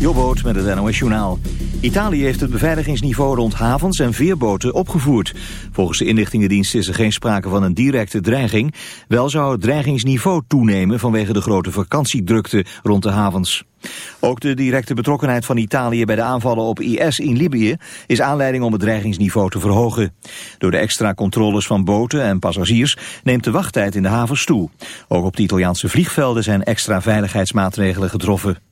Jobboot met het NOS Journaal. Italië heeft het beveiligingsniveau rond havens en veerboten opgevoerd. Volgens de inlichtingendienst is er geen sprake van een directe dreiging. Wel zou het dreigingsniveau toenemen vanwege de grote vakantiedrukte rond de havens. Ook de directe betrokkenheid van Italië bij de aanvallen op IS in Libië is aanleiding om het dreigingsniveau te verhogen. Door de extra controles van boten en passagiers neemt de wachttijd in de havens toe. Ook op de Italiaanse vliegvelden zijn extra veiligheidsmaatregelen getroffen.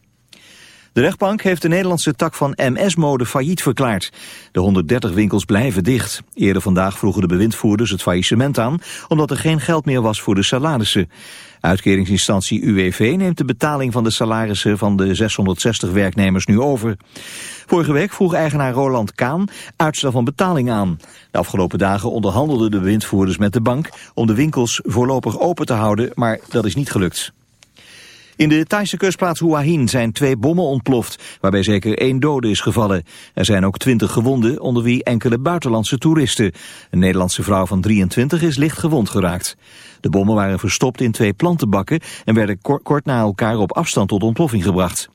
De rechtbank heeft de Nederlandse tak van MS-mode failliet verklaard. De 130 winkels blijven dicht. Eerder vandaag vroegen de bewindvoerders het faillissement aan... omdat er geen geld meer was voor de salarissen. Uitkeringsinstantie UWV neemt de betaling van de salarissen van de 660 werknemers nu over. Vorige week vroeg eigenaar Roland Kaan uitstel van betaling aan. De afgelopen dagen onderhandelden de bewindvoerders met de bank om de winkels voorlopig open te houden, maar dat is niet gelukt. In de Thaise kustplaats Hua Hin zijn twee bommen ontploft, waarbij zeker één dode is gevallen. Er zijn ook twintig gewonden, onder wie enkele buitenlandse toeristen. Een Nederlandse vrouw van 23 is licht gewond geraakt. De bommen waren verstopt in twee plantenbakken en werden kort na elkaar op afstand tot ontploffing gebracht.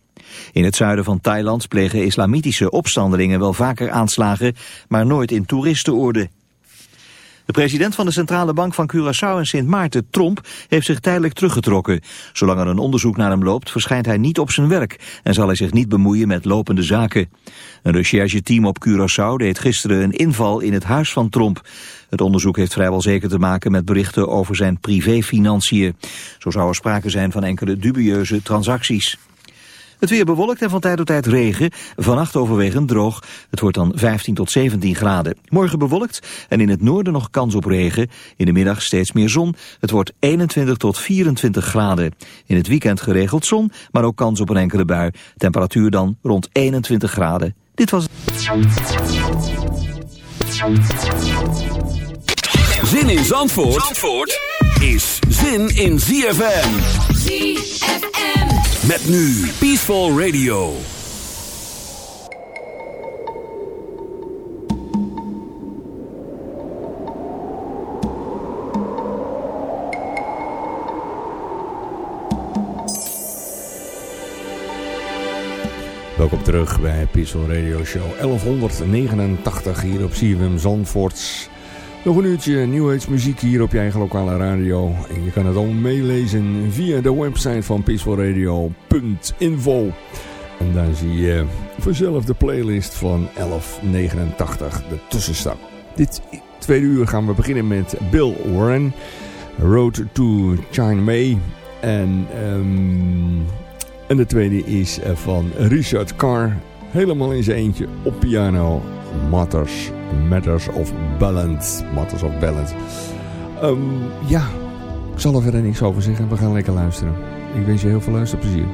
In het zuiden van Thailand plegen islamitische opstandelingen wel vaker aanslagen, maar nooit in toeristenorde. De president van de Centrale Bank van Curaçao en Sint Maarten, Tromp, heeft zich tijdelijk teruggetrokken. Zolang er een onderzoek naar hem loopt, verschijnt hij niet op zijn werk en zal hij zich niet bemoeien met lopende zaken. Een rechercheteam op Curaçao deed gisteren een inval in het huis van Tromp. Het onderzoek heeft vrijwel zeker te maken met berichten over zijn privéfinanciën. Zo zou er sprake zijn van enkele dubieuze transacties. Het weer bewolkt en van tijd tot tijd regen. Vannacht overwegend droog. Het wordt dan 15 tot 17 graden. Morgen bewolkt en in het noorden nog kans op regen. In de middag steeds meer zon. Het wordt 21 tot 24 graden. In het weekend geregeld zon, maar ook kans op een enkele bui. Temperatuur dan rond 21 graden. Dit was... Zin in Zandvoort, Zandvoort is zin in ZFM. ZFM. Met nu Peaceful Radio. Welkom terug bij Peaceful Radio Show 1189 hier op CWM Zandvoorts. Nog een uurtje nieuwheidsmuziek hier op je eigen lokale radio. En je kan het allemaal meelezen via de website van peacefulradio.info. En daar zie je vanzelf de playlist van 1189, de tussenstap. Dit tweede uur gaan we beginnen met Bill Warren, Road to China May. En, um, en de tweede is van Richard Carr, helemaal in zijn eentje op piano, Matters Matters of Balance. Matters of Balance. Um, ja, ik zal er verder niks over zeggen. We gaan lekker luisteren. Ik wens je heel veel luisterplezier.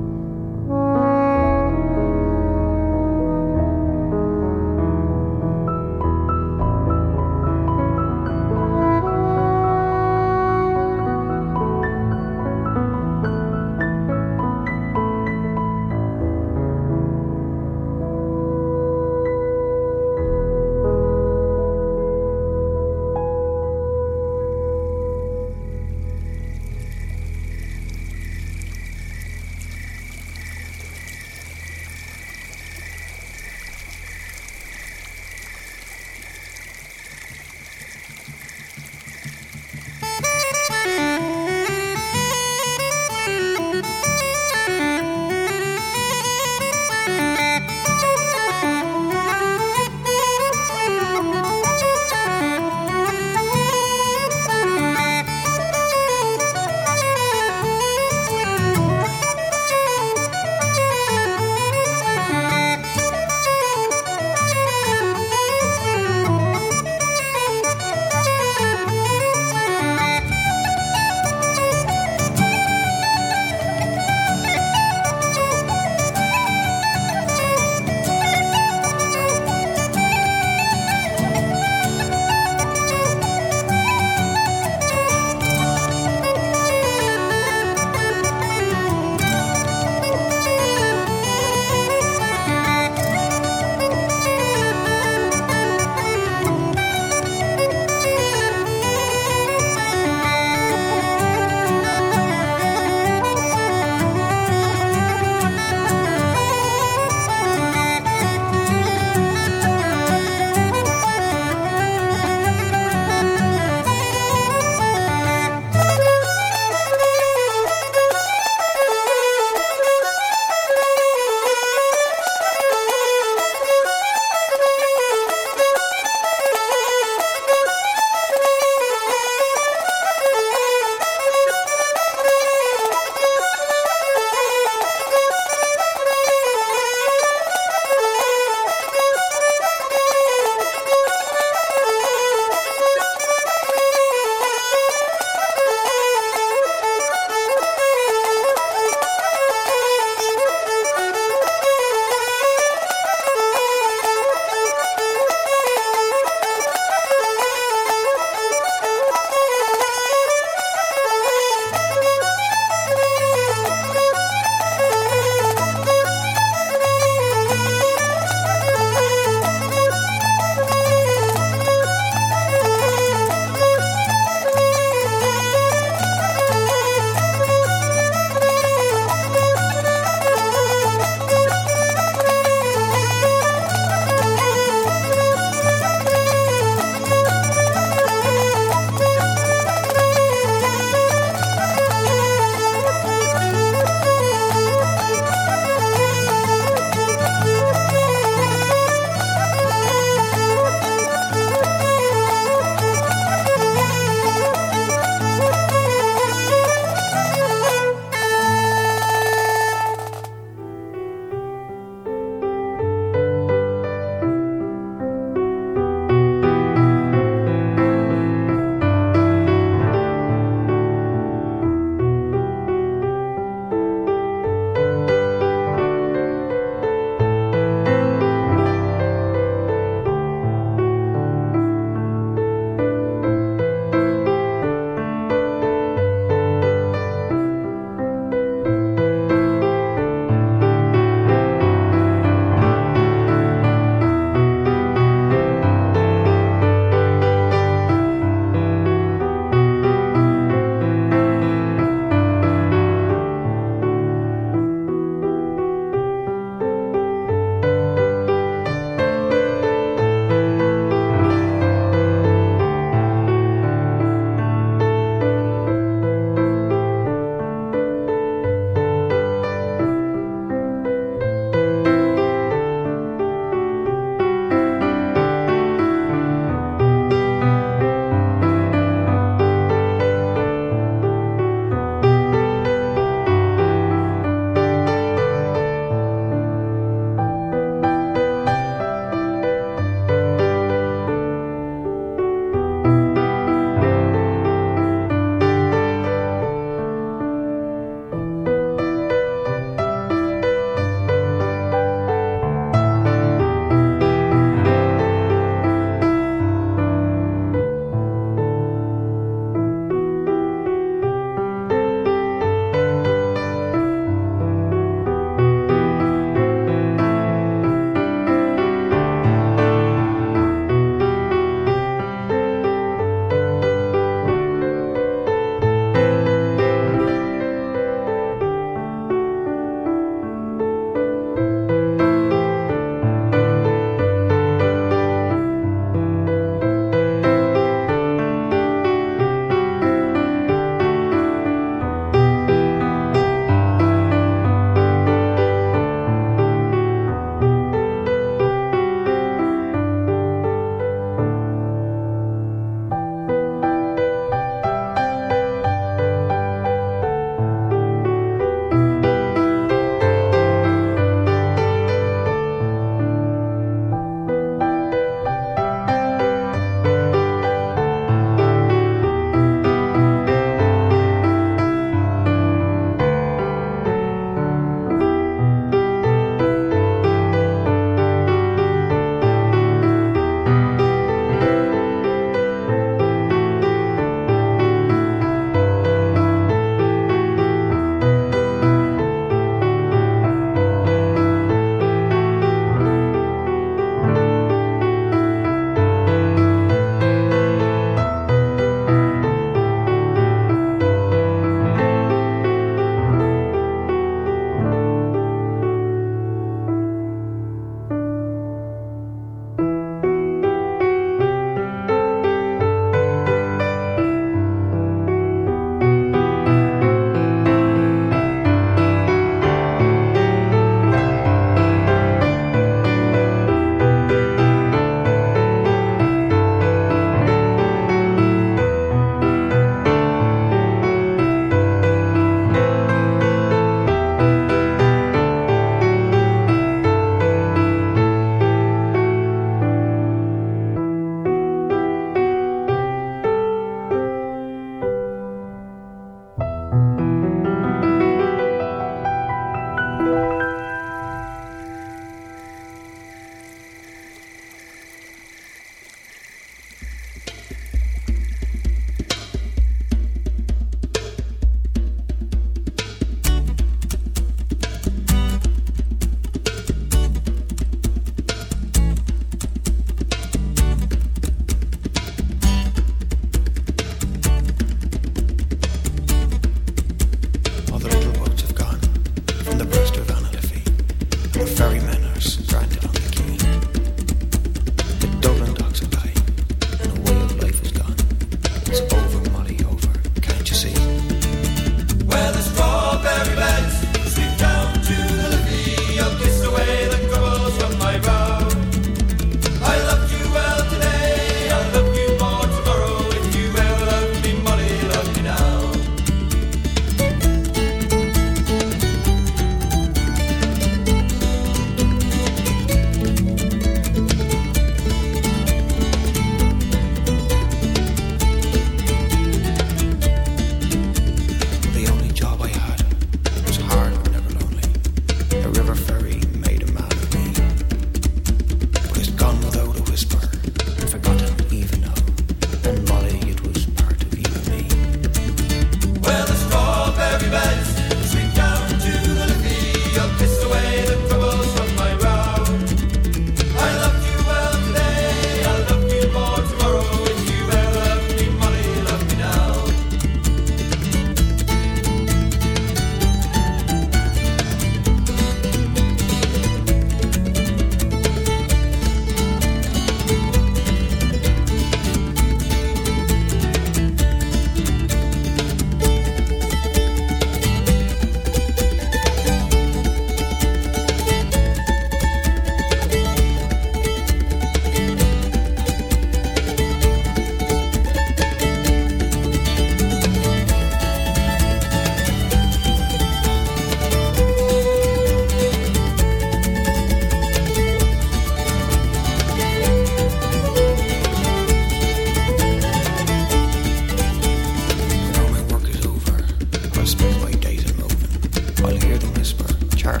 her.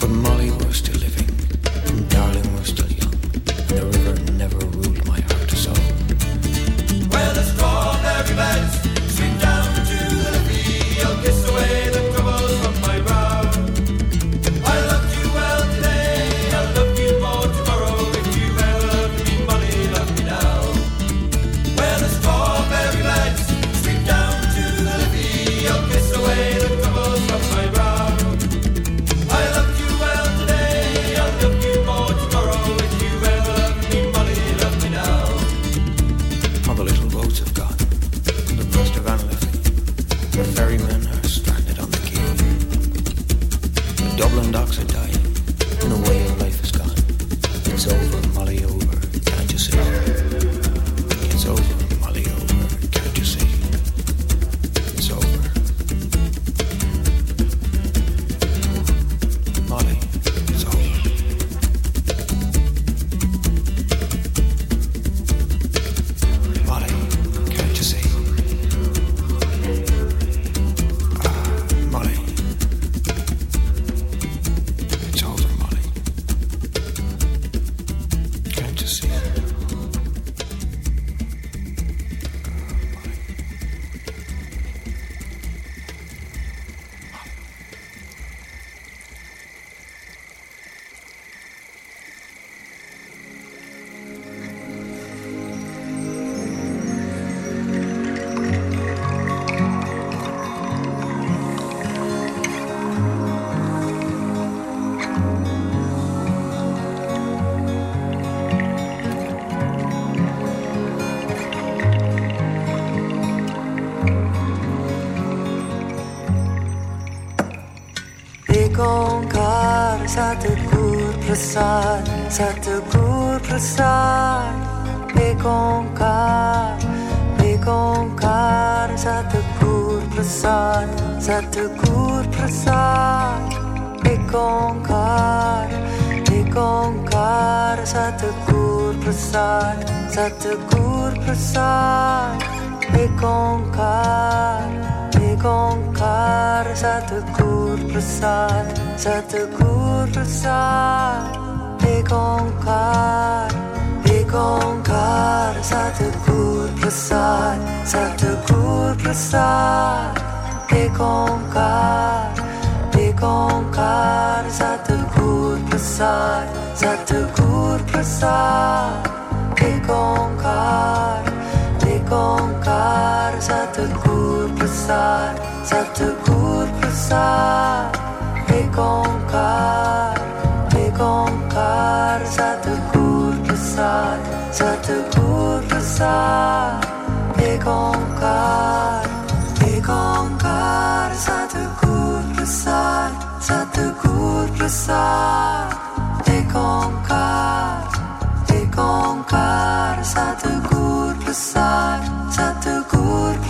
But Molly was kongkar Satu kur prasad Satu kur prasad Ekongkar Ekongkar Satu kur prasad Satu kur prasad Ekongkar Ekongkar Satu kur prasad Satu kur prasad Ekongkar koncar satu kur pesat satu kur pesat e koncar e koncar satu kur pesat satu kur pesat e koncar e koncar satu kur pesat satu kur pesat e koncar e koncar satu kur ça te court processar, et qu'on car, ça te court processar, ça te court processar, et qu'on car, et qu'on ça te court processar, ça te court et car, ça te court ça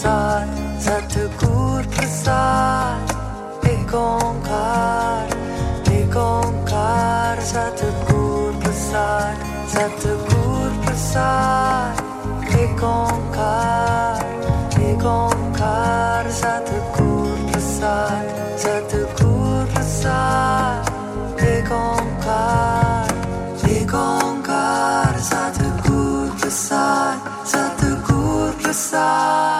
besar Satu besar Ek onkar Ek onkar Satu besar Satu besar Prasad, onkar Ek onkar Satu besar Satu besar Prasad. onkar Ek onkar Satu besar Satu besar besar